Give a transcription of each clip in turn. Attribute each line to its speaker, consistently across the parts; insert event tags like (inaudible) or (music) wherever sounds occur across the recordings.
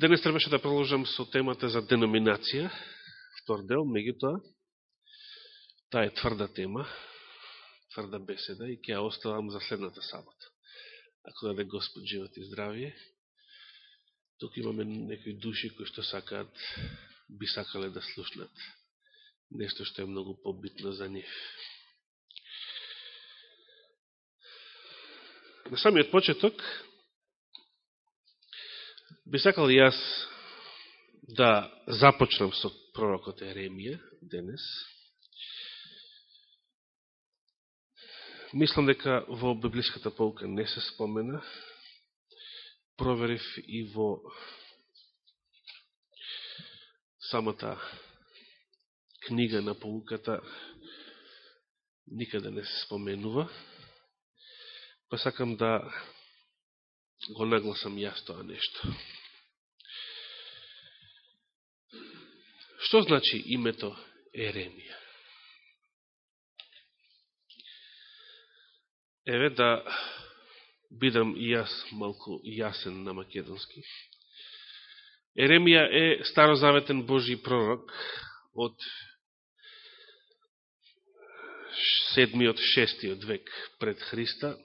Speaker 1: денес требаше да продолжам со темата за деноминација, втор дел, меѓутоа, таа е тврда тема, тврда беседа и ќе ја оставам за следната сабота. Ако даде Господ живот и здравие, тук имаме некои души кои што сакаат, би сакале да слушнат нешто што е многу побитно за нив. На самиот почеток, би сакал јас да започнам со пророкот Еремија денес. Мислам дека во библиската полка не се спомена. Проверив и во самата книга на полуката никаде не се споменува. Па сакам да го нагласам јас тоа нешто. Што значи името Еремија? Еве да бидам и јас малку јасен на македонски. Еремија е старозаветен Божи пророк од седмиот, шестиот век пред Христа,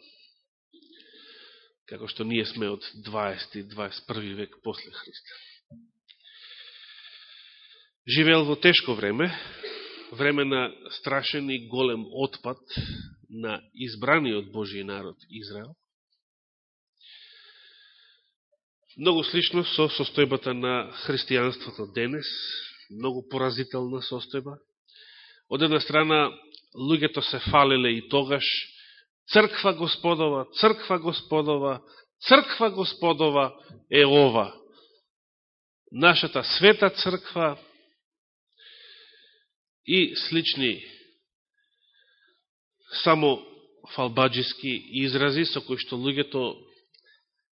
Speaker 1: како што ние сме од 20. 21. век после Христа. Живеел во тешко време, време на страшен и голем отпад на избраниот Божи народ Израел. Многу слично со состојбата на христијанството денес, многу поразителна состојба. Од една страна, луѓето се фалеле и тогаш, црква Господова, црква Господова, црква Господова е ова. Нашата света црква и слични само фалбаджиски изрази со кои што луѓето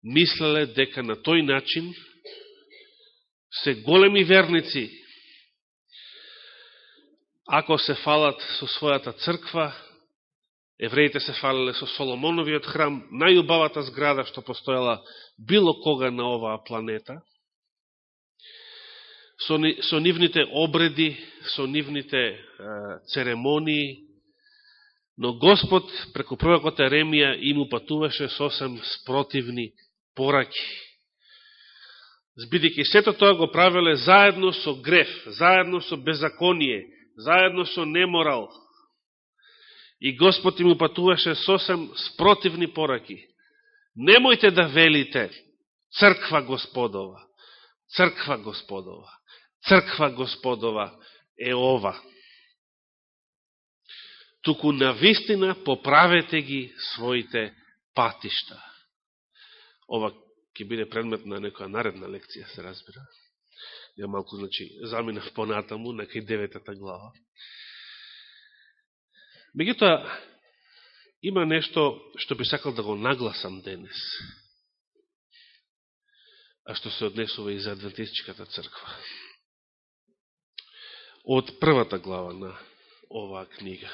Speaker 1: мислеле дека на тој начин се големи верници ако се фалат со својата црква, евреите се фалеле со Соломоновиот храм, најубавата зграда што постоела било кога на оваа планета, со, со нивните обреди, со нивните церемонии, но Господ преку пророкот Еремија им упатуваше сосем спротивни пораки. Збидеќи сето тоа го правеле заедно со греф, заедно со беззаконие, заедно со неморал. И Господ им упатуваше сосем спротивни пораки. Немојте да велите црква Господова, црква Господова, црква Господова е ова. Туку на вистина поправете ги своите патишта. Ова ќе биде предмет на некоја наредна лекција, се разбира ја малку, значи, заминав понатаму некај деветата глава. Мегутоа, има нешто што би сакал да го нагласам денес, а што се однесува и за Адвентистичката црква. Од првата глава на оваа книга.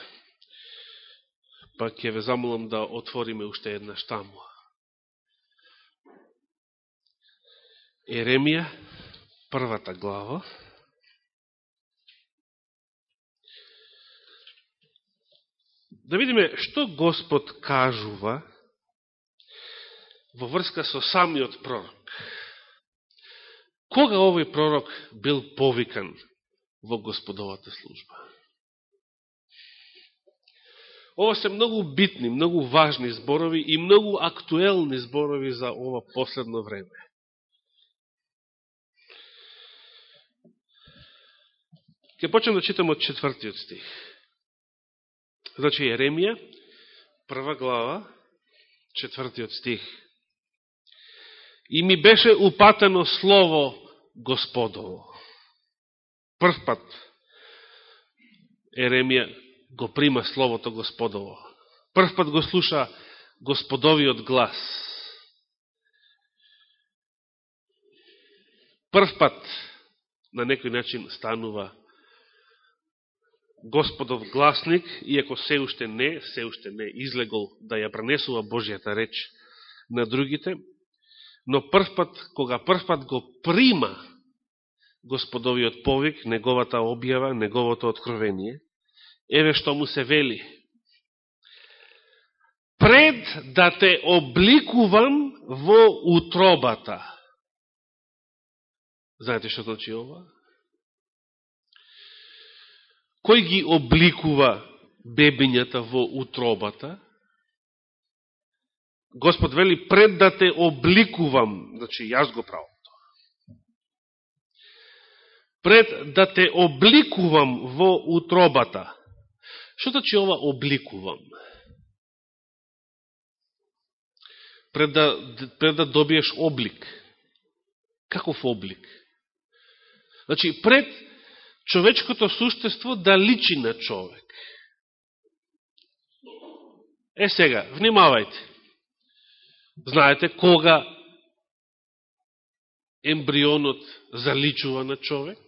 Speaker 1: Па ќе ве замолам да отвориме уште една штамуа. Еремија, првата глава. Да видиме што Господ кажува во врска со самиот пророк. Кога овој пророк бил повикан во Господовата служба? Ова се многу битни, многу важни зборови и многу актуелни зборови за ова последно време. Ке почнем да читам од четвртиот стих. Значи, Еремија, прва глава, четвртиот стих. И ми беше упатено слово Господово. Прв пат Еремија го прима словото Господово. Прв пат го слуша Господовиот глас. Прв пат на некој начин станува Господов гласник, иако се уште не, се уште не излегол да ја пренесува Божијата реч на другите, но првпат, кога првпат го прима Господовиот повик, неговата објава, неговото откровение, еве што му се вели. Пред да те обликувам во утробата. Знаете што значи ова? Кој ги обликува бебињата во утробата? Господ вели, пред да те обликувам, значи јас го правам. Пред да те обликувам во утробата. Што значи ова обликувам? Пред да, пред да добиеш облик. Каков облик? Значи, пред човечкото суштество да личи на човек. Е сега, внимавајте. Знаете кога ембрионот заличува на човек?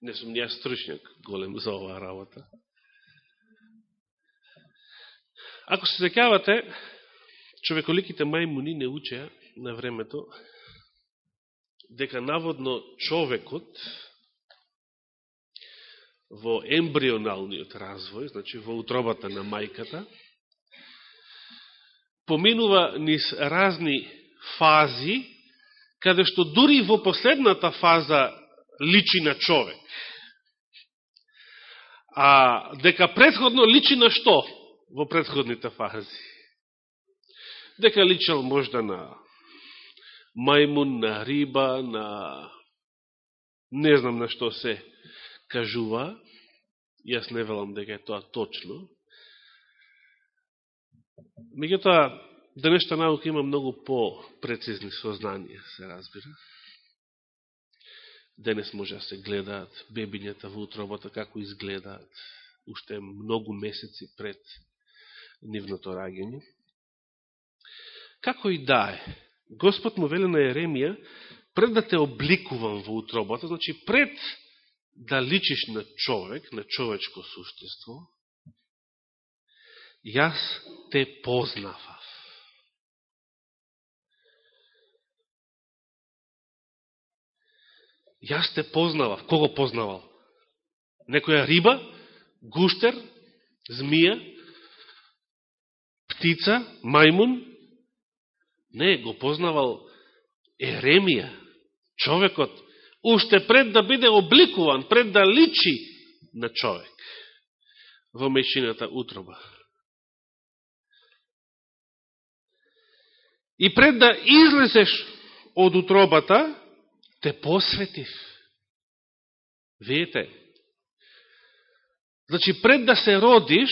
Speaker 1: Не сум ја стручњак голем за оваа работа. Ако се секавате, човеколиките мајмуни не учеа на времето дека наводно човекот во ембрионалниот развој, значи во утробата на мајката, поминува низ разни фази, каде што дури во последната фаза личи на човек. А дека предходно личи на што во предходните фази? Дека личал можда на мајмун, на риба, на не знам на што се кажува, јас не велам дека е тоа точно, Меѓутоа, денешта наука има многу по-прецизни сознанија, се разбира. Денес може да се гледаат бебињата во утробата, како изгледаат, уште многу месеци пред нивното раѓање. Како и да е, Господ му вели на Еремија, пред да те обликувам во утробата, значи пред да личиш на човек, на човечко суштество, јас те познава. Јас те познавав. Кого познавал? Некоја риба, гуштер, змија, птица, мајмун? Не, го познавал Еремија, човекот, уште пред да биде обликуван, пред да личи на човек во мечината утроба. И пред да излезеш од утробата, те посветив. Видите? Значи, пред да се родиш,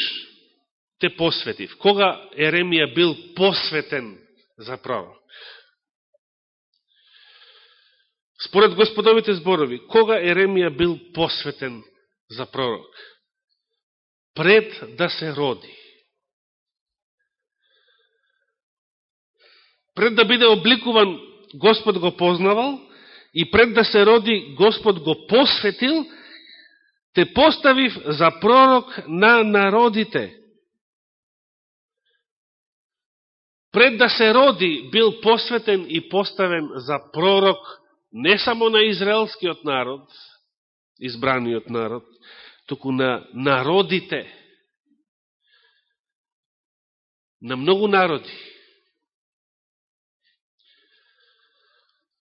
Speaker 1: те посветив. Кога Еремија бил посветен за пророк? Според господовите зборови, кога Еремија бил посветен за пророк? Пред да се роди. Пред да биде обликуван, Господ го познавал и пред да се роди, Господ го посветил, те поставив за пророк на народите. Пред да се роди, бил посветен и поставен за пророк не само на израелскиот народ, избраниот народ, току на народите, на многу народи.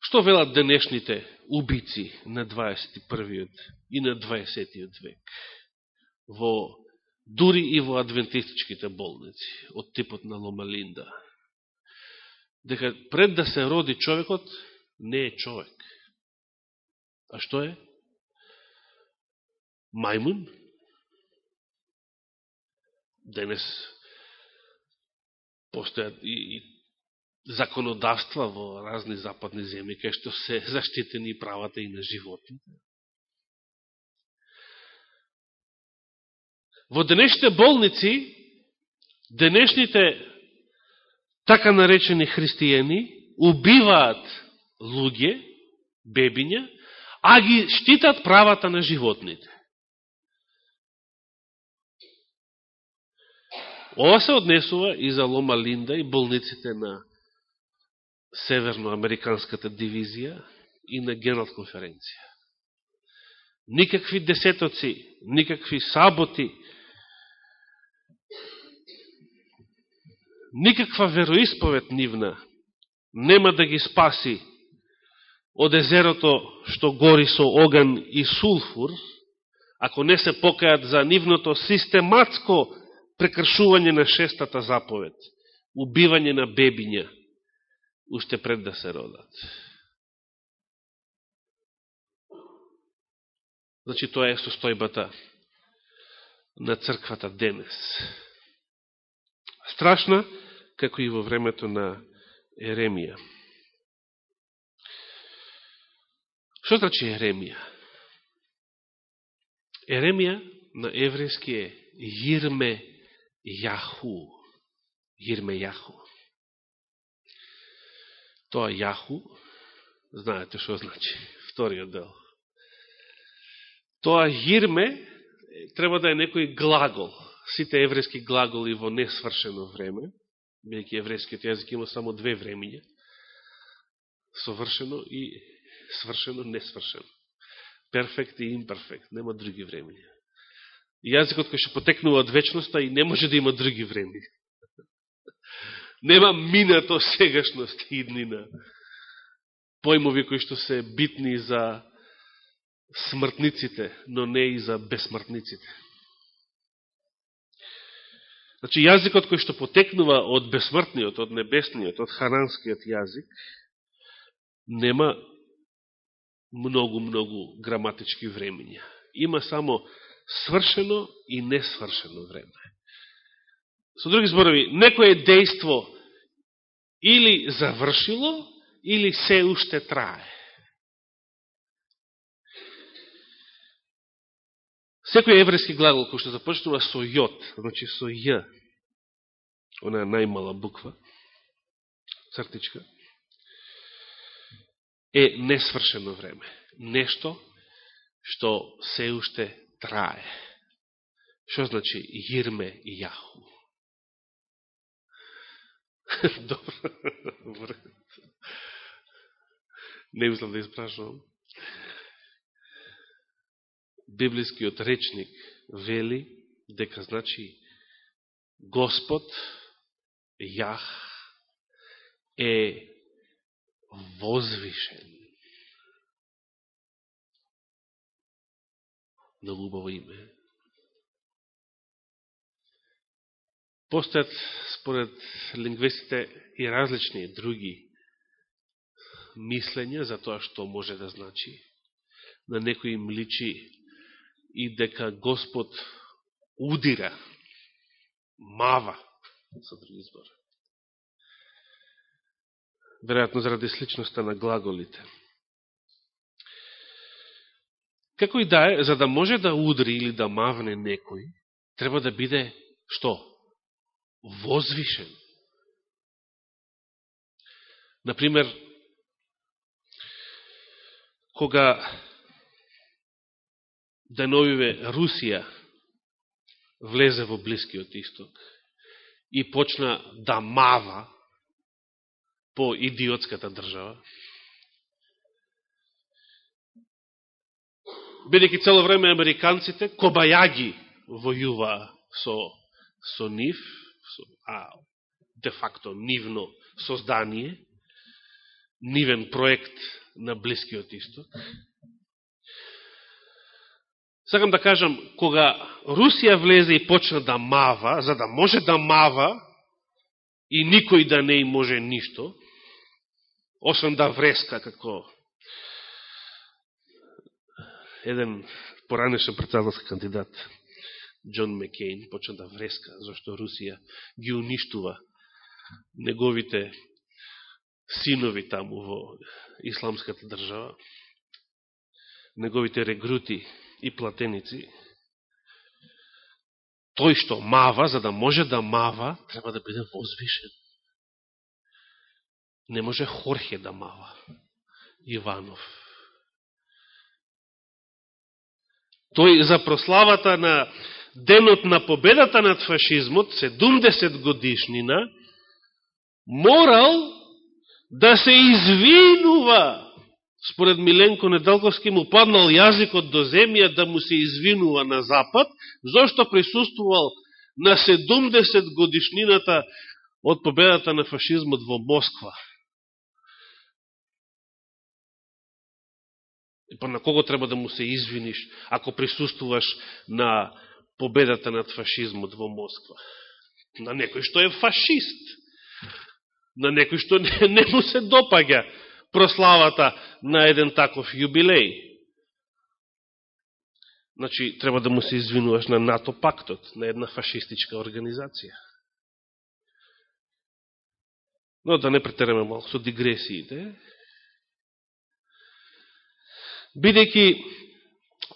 Speaker 1: Што велат денешните убици на 21. и на 20. век? Во, дури и во адвентистичките болници, од типот на Ломалинда. Дека пред да се роди човекот, не е човек. А што е? Мајмун? Денес постојат и, и законодавства во разни западни земји, кај што се (laughs) заштитени правата и на животните. Во денешните болници, денешните така наречени христијани убиваат луѓе, бебиња, а ги штитат правата на животните. Ова се однесува и за Лома Линда и болниците на Северноамериканската дивизија и на Генерал конференција. Никакви десетоци, никакви саботи, никаква вероисповед нивна нема да ги спаси од езерото што гори со оган и сулфур, ако не се покајат за нивното систематско прекршување на шестата заповед, убивање на бебиња, уште пред да се родат. Значи, тоа е состојбата на црквата денес. Страшна, како и во времето на Еремија. Што значи Еремија? Еремија на еврејски е Јирме Јаху. Јирме Јаху. Тоа Јаху, знаете што значи, (laughs) вториот дел. Тоа Јирме треба да е некој глагол. Сите еврејски глаголи во несвршено време, бидејќи еврејскиот јазик има само две времења, совршено и свршено, несвршено. Перфект и имперфект, нема други времења. Јазикот кој што потекнува од вечноста и не може да има други времења. Нема минато, сегашност и днина. Појмови кои што се битни за смртниците, но не и за безсмртниците. Значи, јазикот кој што потекнува од безсмртниот, од небесниот, од хананскиот јазик, нема многу-многу граматички времења. Има само свршено и несвршено време. Со други зборови, некое дејство или завршило, или се уште трае. Секој еврејски глагол кој што започнува со јот, значи со ја, она најмала буква, цртичка, е несвршено време. Нешто што се уште трае. Што значи Јирме и Јаху? (laughs) Добро. Не мислам да испрашувам. Библискиот речник вели дека значи Господ Јах е возвишен. Многу убаво име. Постојат, според лингвистите, и различни други мислења за тоа што може да значи. На некои им личи и дека Господ удира, мава, со други збор. веројатно заради сличноста на глаголите. Како и да е, за да може да удри или да мавне некој, треба да биде, што? Возвишен. Например, кога деновиве Русија влезе во Блискиот Исток и почна да мава по идиотската држава. Бидеќи цело време американците, кобајаги војува со, со нив, а де факто нивно создание, нивен проект на Блискиот Исток. Сакам да кажам, кога Русија влезе и почна да мава, за да може да мава и никој да не може ништо, освен да вреска како еден поранешен председателски кандидат Джон Мекейн почна да вреска зашто Русија ги уништува неговите синови таму во исламската држава, неговите регрути и платеници, тој што мава, за да може да мава, треба да биде возвишен. Не може Хорхе да мава. Иванов. Тој за прославата на денот на победата над фашизмот, 70 годишнина, морал да се извинува. Според Миленко Недалковски му паднал јазикот до земја да му се извинува на Запад, зашто присуствувал на 70 годишнината од победата на фашизмот во Москва. И па на кого треба да му се извиниш, ако присуствуваш на победата над фашизмот во Москва? На некој што е фашист. На некој што не, (laughs) не му се допаѓа прославата на еден таков јубилеј. Значи, треба да му се извинуваш на НАТО пактот, на една фашистичка организација. Но да не претереме малко со дигресиите, бидејќи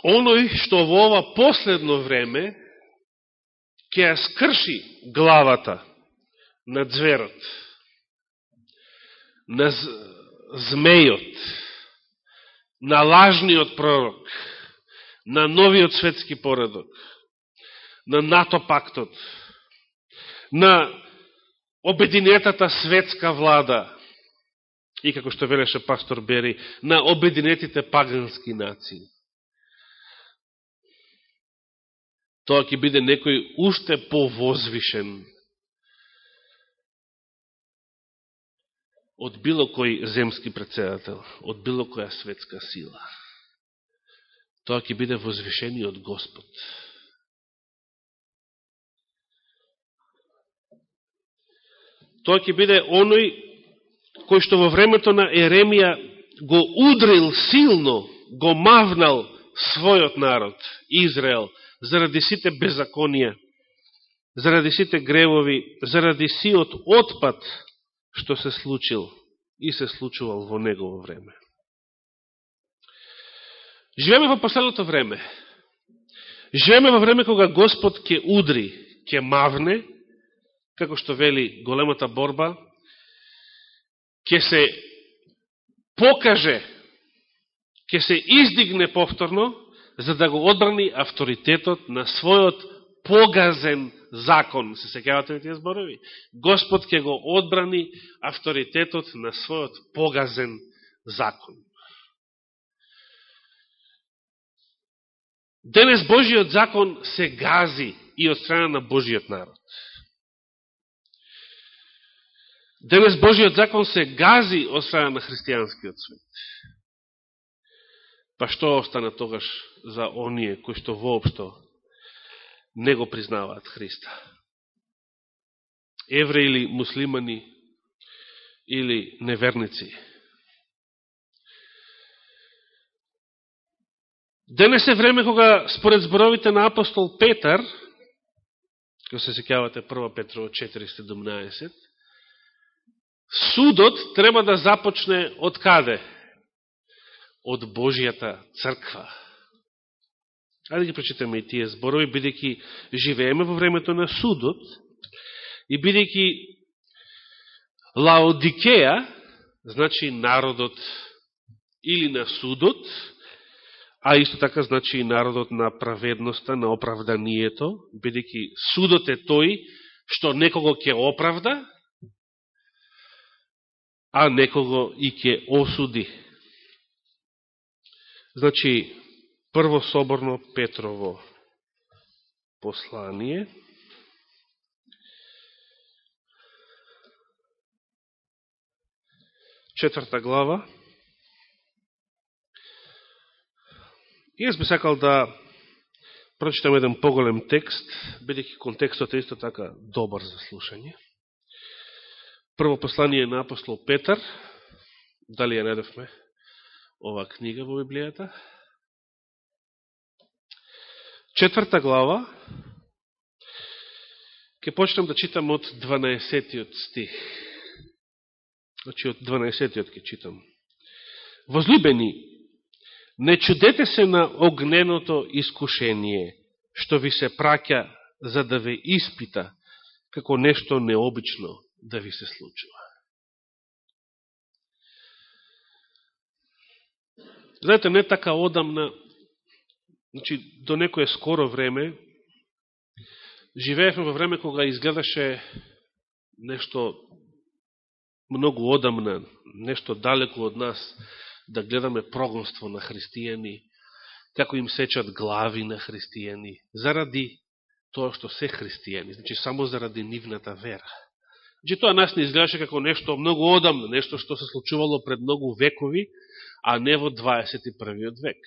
Speaker 1: оној што во ова последно време ќе ја скрши главата на зверот, на змејот, на лажниот пророк, на новиот светски поредок, на НАТО пактот, на обединетата светска влада, и како што велеше пастор Бери, на обединетите пагански нации. Тоа ќе биде некој уште повозвишен од било кој земски председател, од било која светска сила. Тоа ќе биде возвишени од Господ. Тоа ќе биде оној кој што во времето на Еремија го удрил силно, го мавнал својот народ, Израел, заради сите беззаконија, заради сите гревови, заради сиот отпад што се случил и се случувал во негово време. Живеме во последното време. Живеме во време кога Господ ќе удри, ќе мавне, како што вели големата борба, ќе се покаже, ќе се издигне повторно, за да го одбрани авторитетот на својот погазен закон. Се секавате на тие зборови? Господ ќе го одбрани авторитетот на својот погазен закон. Денес Божиот закон се гази и од страна на Божиот народ. Денес Божиот закон се гази од страна на христијанскиот свет. Па што остана тогаш за оние кои што воопшто не го признаваат Христа? Евреи или муслимани или неверници? Денес е време кога според зборовите на апостол Петар, кога се секјавате 1 Петро 4.17, судот треба да започне од каде? Од Божијата црква. Ајде ги прочитаме и тие зборови, бидејќи живееме во времето на судот и бидејќи Лаодикеја, значи народот или на судот, а исто така значи и народот на праведноста, на оправданието, бидејќи судот е тој што некого ќе оправда, а некого и ќе осуди. Значи, прво соборно Петрово послание, четврта глава, И јас би сакал да прочитам еден поголем текст, бидеќи контекстот е исто така добар за слушање. Прво послание на апостол Петар, дали ја недовме ова книга во Библијата. Четврта глава, ќе почнем да читам од 12 стих. Значи од 12 ќе читам. Возлюбени, не чудете се на огненото искушение, што ви се праќа за да ве испита, како нешто необично да ви се случува. Знаете, не така одамна, значи, до некое скоро време, живеевме во време кога изгледаше нешто многу одамна, нешто далеко од нас, да гледаме прогонство на христијани, како им сечат глави на христијани, заради тоа што се христијани, значи само заради нивната вера. Значи тоа нас не изгледаше како нешто многу одамно, нешто што се случувало пред многу векови, а не во 21. век.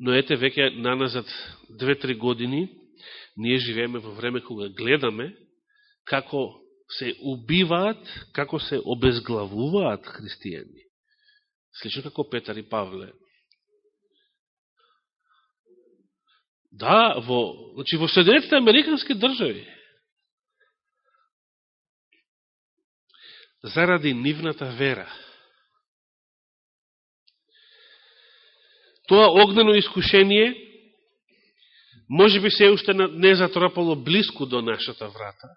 Speaker 1: Но ете, веќе наназад 2-3 години, ние живееме во време кога гледаме како се убиваат, како се обезглавуваат христијани. Слично како Петар и Павле. Да, во, значи во Соединетите Американски држави. Заради нивната вера. Тоа огнено искушение може би се уште не затропало близко до нашата врата.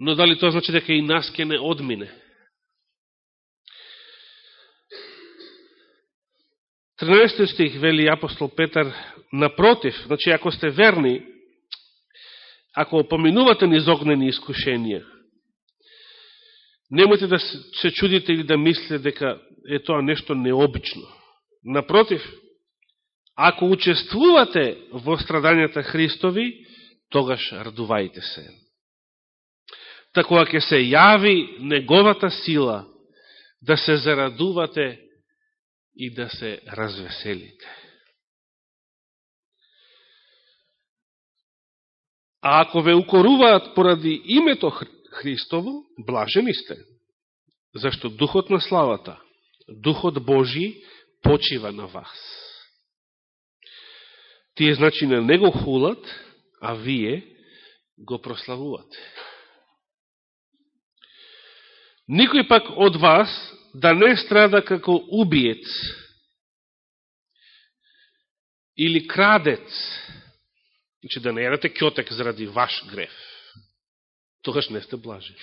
Speaker 1: Но дали тоа значи дека и нас ке не одмине? 13 стих вели апостол Петар, напротив, значи ако сте верни, ако поминувате низ огнени искушенија, немојте да се чудите или да мислите дека е тоа нешто необично. Напротив, ако учествувате во страдањата Христови, тогаш радувајте се. Тако ќе се јави неговата сила да се зарадувате и да се развеселите. А ако ве укоруваат поради името Христово, блажени сте, зашто Духот на славата, Духот Божи, почива на вас. Тие значи на Него хулат, а вие го прославувате. Никој пак од вас да не страда како убиец или крадец, значи да не јадете кјотек заради ваш греф, тогаш не сте блажени.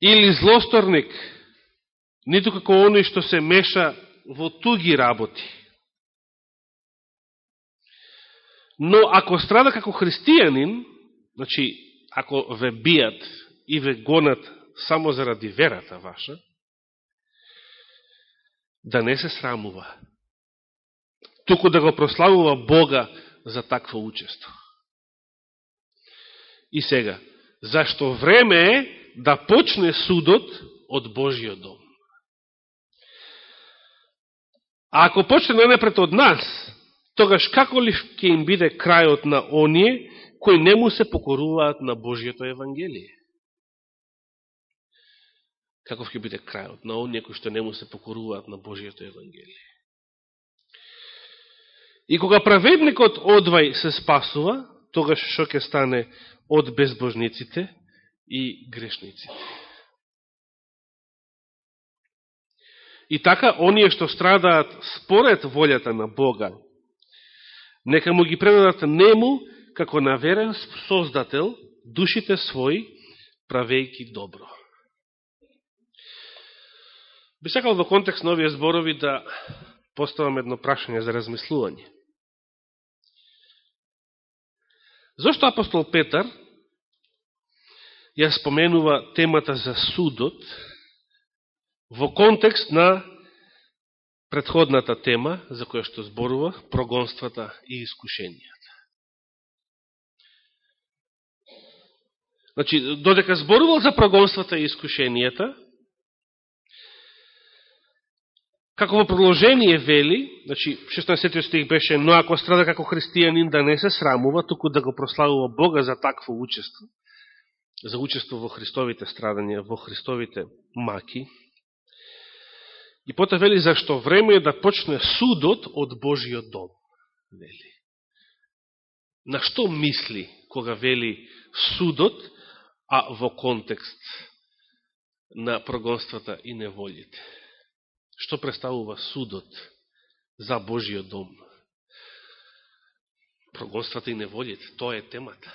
Speaker 1: Или злосторник, ниту како оној што се меша во туги работи. Но ако страда како христијанин, значи, ако ве бијат и ве гонат само заради верата ваша, да не се срамува, туку да го прославува Бога за такво учество. И сега, зашто време е да почне судот од Божиот дом. А ако почне најнапред од нас, тогаш како ли ќе им биде крајот на оние кои не му се покоруваат на Божиото Евангелие? каков ќе биде крајот на оние кои што не му се покоруваат на Божиото Евангелие. И кога праведникот одвај се спасува, тогаш шо ќе стане од безбожниците и грешниците. И така, оние што страдаат според волјата на Бога, нека му ги предадат нему, како наверен создател, душите своји, правејки добро. Би сакал во контекст на овие зборови да поставам едно прашање за размислување. Зошто апостол Петар ја споменува темата за судот во контекст на предходната тема за која што зборува, прогонствата и искушенијата. Значи, додека зборувал за прогонствата и искушенијата, Како во продолжение вели, значи 16 стих беше, но ако страда како христијанин да не се срамува, туку да го прославува Бога за такво учество, за учество во Христовите страдања, во Христовите маки. И пота вели, зашто време е да почне судот од Божиот дом. Вели. На што мисли кога вели судот, а во контекст на прогонствата и неволите? Што представува судот за Божиот дом. Прогонствата и неволите, тоа е темата.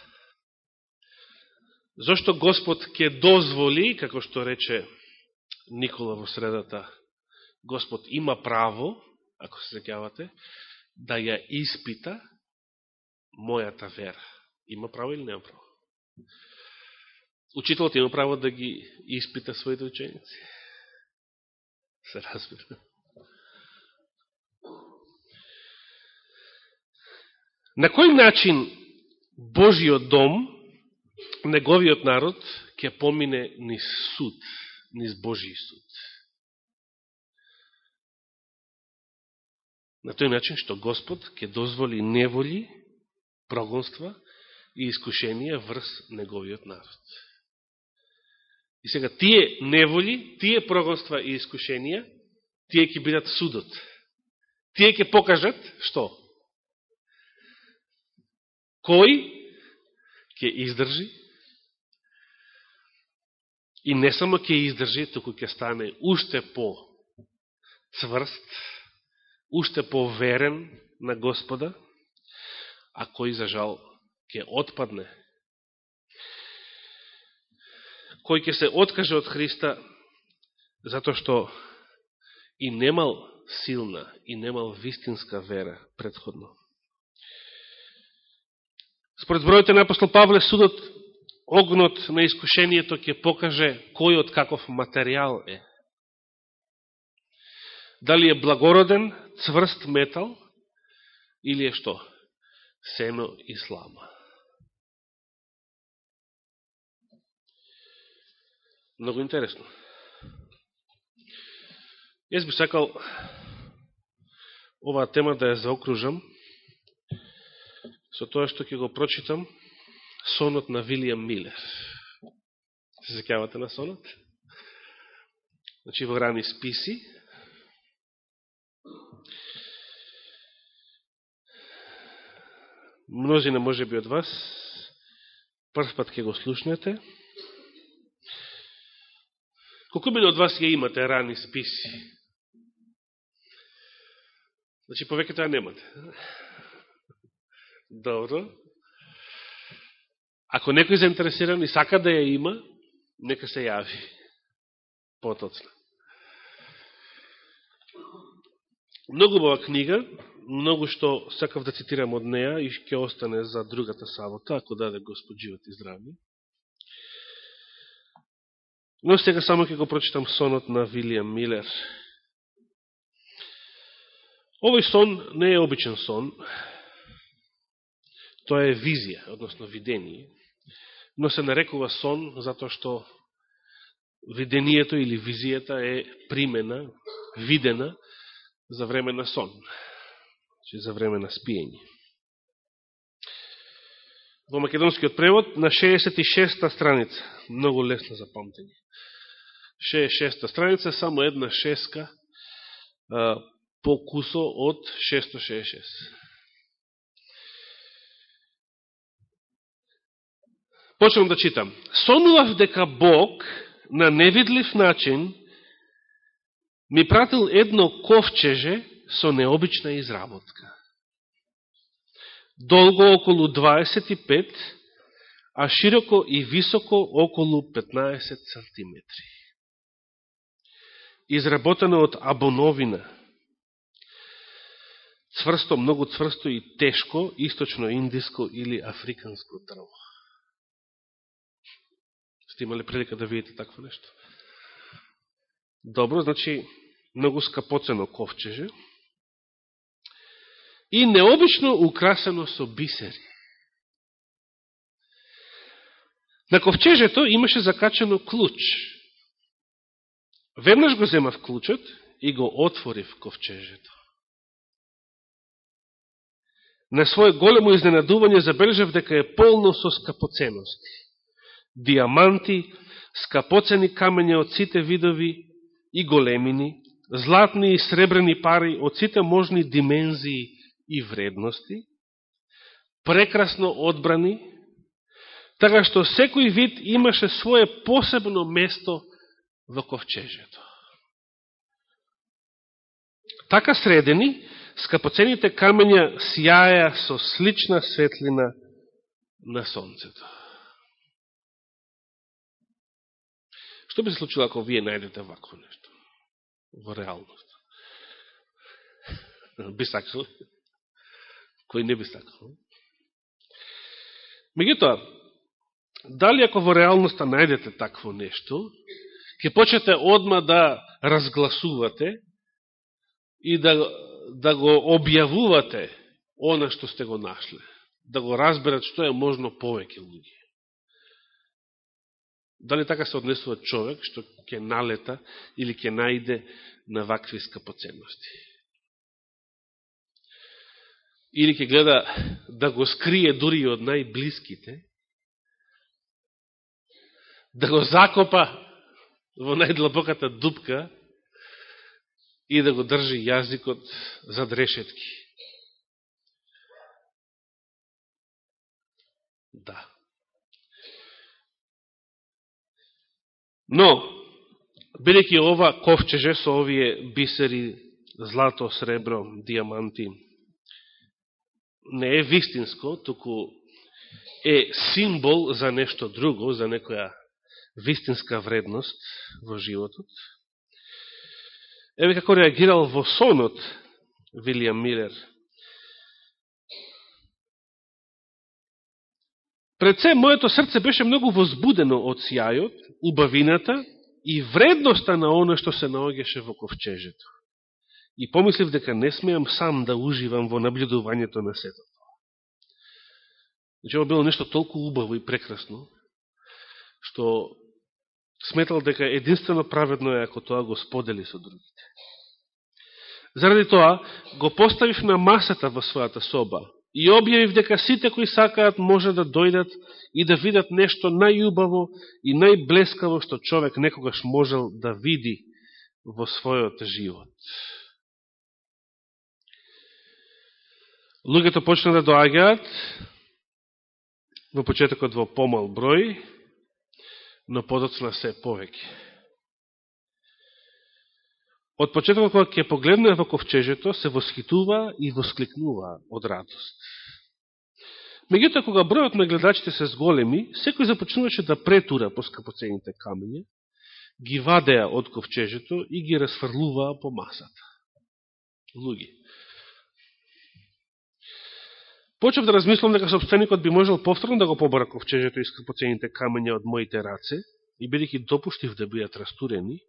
Speaker 1: Зошто Господ ќе дозволи, како што рече Никола во средата, Господ има право, ако се секјавате, да ја испита мојата вера. Има право или нема право? Учителот има право да ги испита своите ученици. Се разбира. На кој начин Божиот дом, неговиот народ, ќе помине низ суд, низ Божи суд? На тој начин што Господ ќе дозволи неволи, прогонства и искушенија врз неговиот народ. И сега тие неволи, тие прогонства и искушенија, тие ќе бидат судот. Тие ќе покажат што? кој ќе издржи и не само ќе издржи, туку ќе стане уште по цврст, уште по верен на Господа, а кој за жал ќе отпадне. Кој ќе се откаже од Христа затоа што и немал силна и немал вистинска вера предходно. Според Бројот на апостол Павле, судот, огнот на искушението ќе покаже кој од каков материјал е. Дали е благороден, цврст метал, или е што? Сено и слама. Много интересно. Јас би сакал оваа тема да ја заокружам со тоа што ќе го прочитам сонот на Вилијам Милер. Се секјавате на сонот? Значи во рани списи. Мнозина може би од вас прв пат ќе го слушнете. Колку мене од вас ја имате рани списи? Значи повеќе тоа немате. (laughs) Добро. Ако некој заинтересиран и сака да ја има, нека се јави. Потоцна. Многу бава книга, многу што сакав да цитирам од неја и ќе остане за другата сабота, ако даде Господ живот и здравје. Но сега само ќе го прочитам сонот на Вилијам Милер. Овој сон не е обичен сон, Тоа е визија, односно видение, но се нарекува сон затоа што видението или визијата е примена, видена за време на сон, че значи за време на спиење. Во македонскиот превод на 66-та страница, многу лесно за памтење. 66-та страница, само една шеска по покусо од 666. Почнем да читам. Сонував дека Бог на невидлив начин ми пратил едно ковчеже со необична изработка. Долго околу 25, а широко и високо околу 15 сантиметри. Изработено од абоновина. Цврсто, многу цврсто и тешко, источно-индиско или африканско дрво. Сте имали прилика да видите такво нешто? Добро, значи, многу скапоцено ковчеже и необично украсено со бисери. На ковчежето имаше закачено клуч. Веднаш го земав клучот и го отворив ковчежето. На своје големо изненадување забележав дека е полно со скапоценности диаманти, скапоцени камења од сите видови и големини, златни и сребрени пари од сите можни димензии и вредности, прекрасно одбрани, така што секој вид имаше свое посебно место во ковчежето. Така средени, скапоцените камења сјаја со слична светлина на сонцето. Што би се случило ако вие најдете вакво нешто во реалност? Би сакал. Кој не би сакал. Меѓутоа, дали ако во реалноста најдете такво нешто, ќе почнете одма да разгласувате и да, да го објавувате она што сте го нашле. Да го разберат што е можно повеќе луѓе. Дали така се однесува човек што ќе налета или ќе најде на вакви скапоценности? Или ќе гледа да го скрие дури и од најблиските, да го закопа во најдлабоката дупка и да го држи јазикот зад решетки. Да. Но, бидеќи ова ковчеже со овие бисери, злато, сребро, диаманти, не е вистинско, туку е символ за нешто друго, за некоја вистинска вредност во животот. Еве како реагирал во сонот Вилијам Милер. Пред се, моето срце беше многу возбудено од сјајот, убавината и вредноста на оно што се наогеше во ковчежето. И помислив дека не смеам сам да уживам во наблюдувањето на сето тоа. Значи, ова било нешто толку убаво и прекрасно, што сметал дека единствено праведно е ако тоа го сподели со другите. Заради тоа, го поставив на масата во својата соба и објавив дека сите кои сакаат може да дојдат и да видат нешто најубаво и најблескаво што човек некогаш можел да види во својот живот. Луѓето почна да доаѓаат во почетокот во помал број, но подоцна се повеќе. Од почетокот кога ќе погледне во ковчежето, се восхитува и воскликнува од радост. Меѓутоа, кога бројот на гледачите се зголеми, секој започнуваше да претура по скапоцените камења, ги вадеа од ковчежето и ги расфрлуваа по масата. Луѓе. Почев да размислам дека собственикот би можел повторно да го побара ковчежето и скрпоцените камења од моите раце, и бидеќи допуштив да бидат растурени,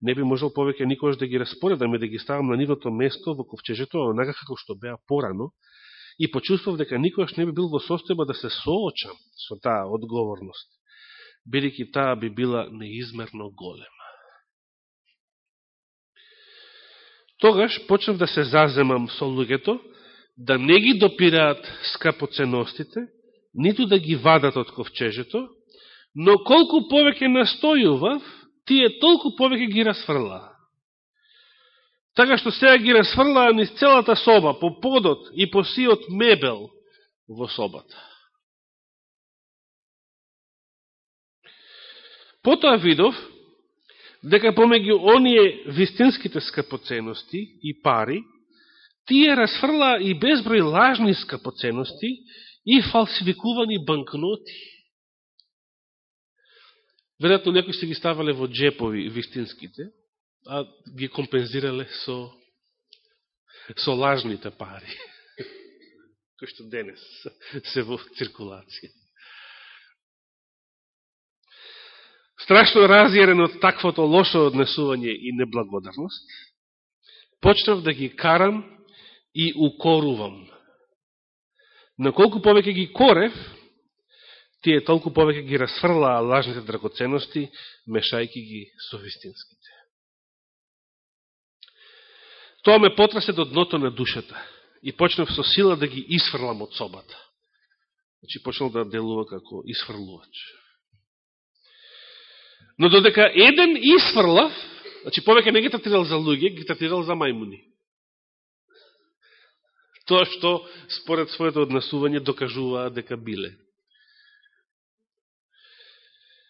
Speaker 1: не би можел повеќе никош да ги распоредам и да ги ставам на нивото место во ковчежето, онака како што беа порано, и почувствав дека никош не би бил во состојба да се соочам со таа одговорност, бидеќи таа би била неизмерно голема. Тогаш почнав да се заземам со луѓето, да не ги допираат скапоценностите, ниту да ги вадат од ковчежето, но колку повеќе настојував, тие толку повеќе ги расфрлаа. Така што сега ги расфрлаа низ целата соба, по подот и по сиот мебел во собата. Потоа видов дека помеѓу оние вистинските скапоценности и пари, тие расфрла и безброј лажни скапоценности и фалсификувани банкноти. Веројатно некои се ги ставале во джепови вистинските, а ги компензирале со, со лажните пари, (laughs) кои што денес се во циркулација. Страшно разјерен од таквото лошо однесување и неблагодарност, почнав да ги карам и укорувам. На колку повеќе ги корев, тие толку повеќе ги расфрлаа лажните драгоценности, мешајки ги со вистинските. Тоа ме потрасе до дното на душата и почнав со сила да ги исфрлам од собата. Значи, почнал да делува како исфрлувач. Но додека еден исфрлав, значи повеќе не ги тратирал за луѓе, ги тратирал за мајмуни тоа што според своето однесување докажуваа дека биле.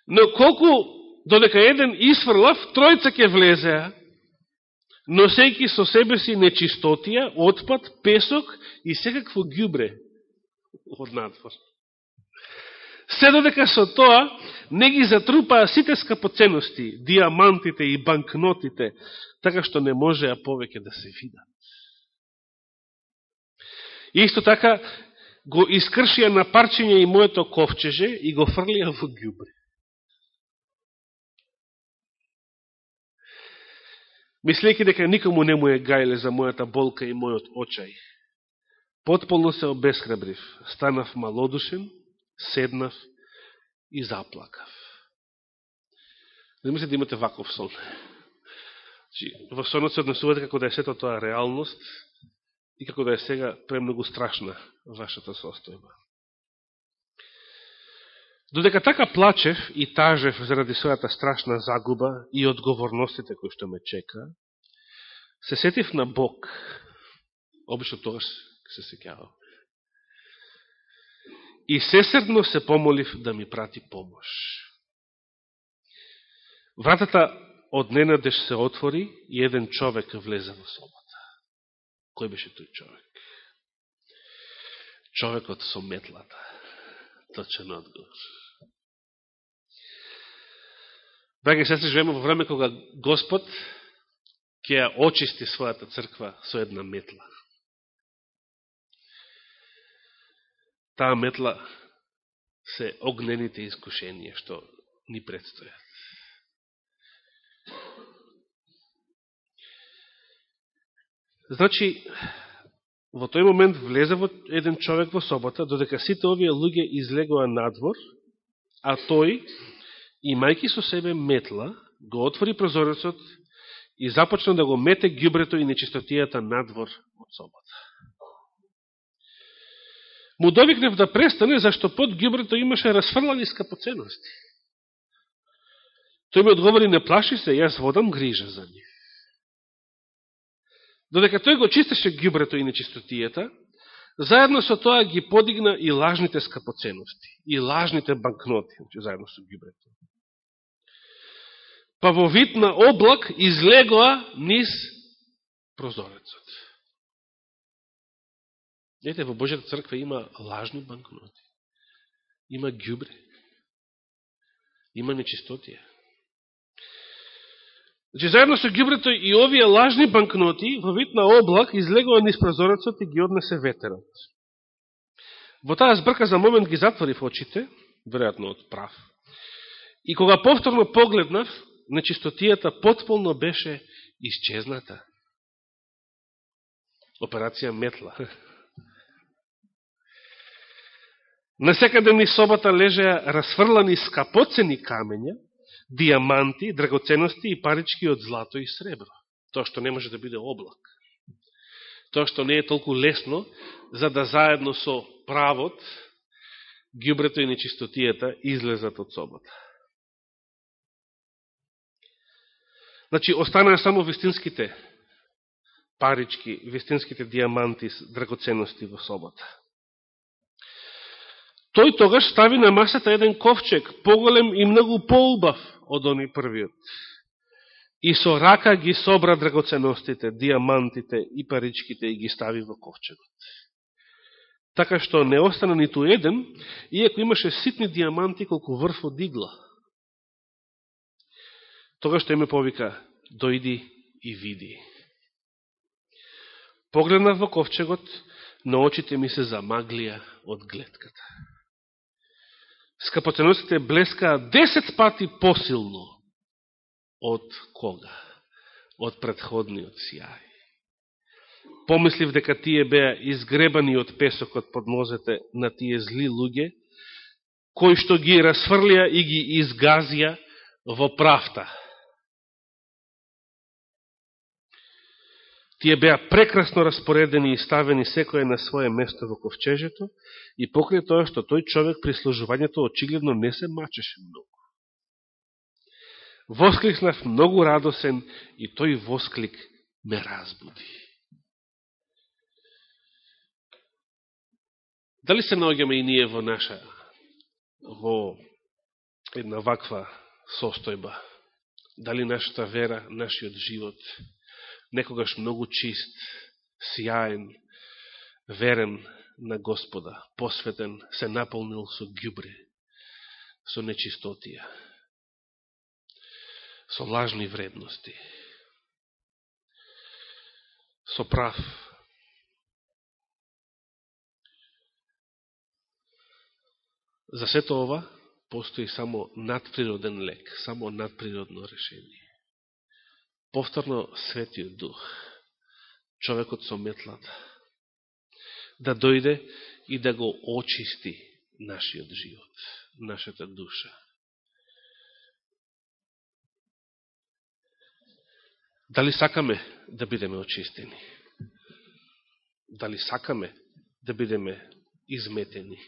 Speaker 1: Но колку додека еден исфрлав, тројца ќе влезеа, носејки со себе си нечистотија, отпад, песок и секакво гјубре од надвор. Се додека со тоа не ги затрупаа сите скапоценности, диамантите и банкнотите, така што не можеа повеќе да се видат. Исто така, го искршија на парчиње и моето ковчеже и го фрлија во ѓубре. Мислејќи дека никому не му е гајле за мојата болка и мојот очај, потполно се обесхрабрив, станав малодушен, седнав и заплакав. Не мислите да имате ваков сон. Значи, во сонот се однесувате како да е сето тоа реалност и како да е сега премногу страшна вашата состојба. Додека така плачев и тажев заради својата страшна загуба и одговорностите кои што ме чека, се сетив на Бог. Обично тогаш се секјавам. И сесредно се помолив да ми прати помош. Вратата од ненадеж се отвори и еден човек влезе во собата. Кој беше тој човек? Човекот со метлата. Точен одговор. Драги и сестри, живееме во време кога Господ ќе ја очисти својата црква со една метла. Таа метла се огнените искушенија што ни предстојат. Значи, во тој момент влезе во еден човек во собота, додека сите овие луѓе излегоа надвор, а тој, имајки со себе метла, го отвори прозорецот и започна да го мете гјубрето и нечистотијата надвор од собота. Му довикнев да престане, зашто под гјубрето имаше расфрлани скапоценности. Тој ми одговори, не плаши се, јас водам грижа за нив. Додека тој го чистеше гјубрето и нечистотијата, заедно со тоа ги подигна и лажните скапоценности, и лажните банкноти, значи, заедно со гјубрето. Па во вид на облак излегоа низ прозорецот. Ете, во Божјата црква има лажни банкноти, има гјубре, има нечистотија. Значи, заедно со гибрето и овие лажни банкноти во вид на облак излегува низ прозорецот и ги однесе ветерот. Во таа збрка за момент ги затвори очите, веројатно од прав. И кога повторно погледнав, нечистотијата потполно беше исчезната. Операција метла. (laughs) Насекаде ни собата лежеа расфрлани скапоцени камења, диаманти, драгоценности и парички од злато и сребро. Тоа што не може да биде облак. Тоа што не е толку лесно, за да заедно со правот, гјубрето и нечистотијата излезат од собата. Значи, останаа само вистинските парички, вистинските диаманти, драгоценности во собата. Тој тогаш стави на масата еден ковчег, поголем и многу поубав од они првиот. И со рака ги собра драгоценностите, диамантите и паричките и ги стави во ковчегот. Така што не остана ниту еден, иако имаше ситни диаманти колку врв од игла. Тогаш што име повика, дојди и види. Погледнав во ковчегот, но очите ми се замаглија од гледката скапоценностите блескаа 10 пати посилно од кога? Од предходниот сјај. Помислив дека тие беа изгребани од песокот под нозете на тие зли луѓе, кои што ги расфрлија и ги изгазија во правта. Тие беа прекрасно распоредени и ставени секој на свое место во ковчежето и покрај тоа што тој човек при служувањето очигледно не се мачеше многу. Воскликнав многу радосен и тој восклик ме разбуди. Дали се наоѓаме и ние во наша, во една ваква состојба? Дали нашата вера, нашиот живот, некогаш многу чист, сјаен, верен на Господа, посветен, се наполнил со гјубри, со нечистотија, со лажни вредности, со прав. За сето ова постои само надприроден лек, само надприродно решение. Повторно Светиот Дух, човекот со метлата, да дојде и да го очисти нашиот живот, нашата душа. Дали сакаме да бидеме очистени? Дали сакаме да бидеме изметени?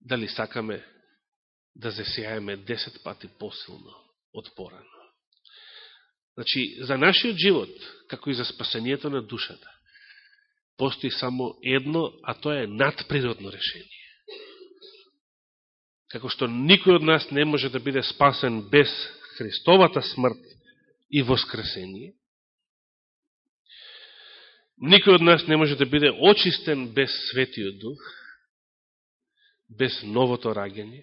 Speaker 1: Дали сакаме да засејаеме 10 пати посилно од порано? Значи, за нашиот живот, како и за спасението на душата, постои само едно, а тоа е надприродно решение. Како што никој од нас не може да биде спасен без Христовата смрт и воскресение, никој од нас не може да биде очистен без Светиот Дух, без новото раѓање,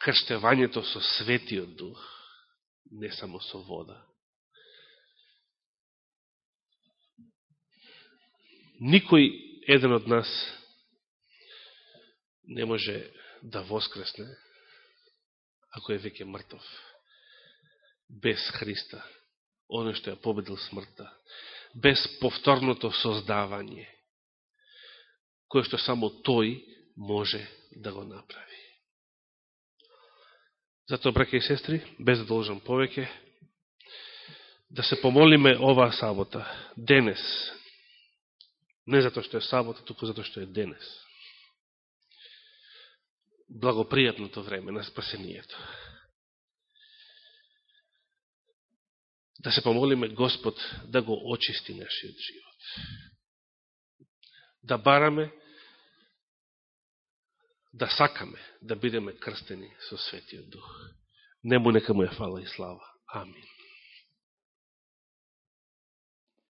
Speaker 1: крштевањето со Светиот Дух, не само со вода, никој еден од нас не може да воскресне, ако е веќе мртов, без Христа, оно што ја победил смртта, без повторното создавање, кое што само тој може да го направи. Затоа, браке и сестри, без да должам повеќе, да се помолиме оваа сабота, денес, Не затоа што е сабота, туку затоа што е денес. Благопријатното време на спасението. Да се помолиме Господ да го очисти нашиот живот. Да бараме, да сакаме да бидеме крстени со Светиот Дух. Нему нека му е фала и слава. Амин.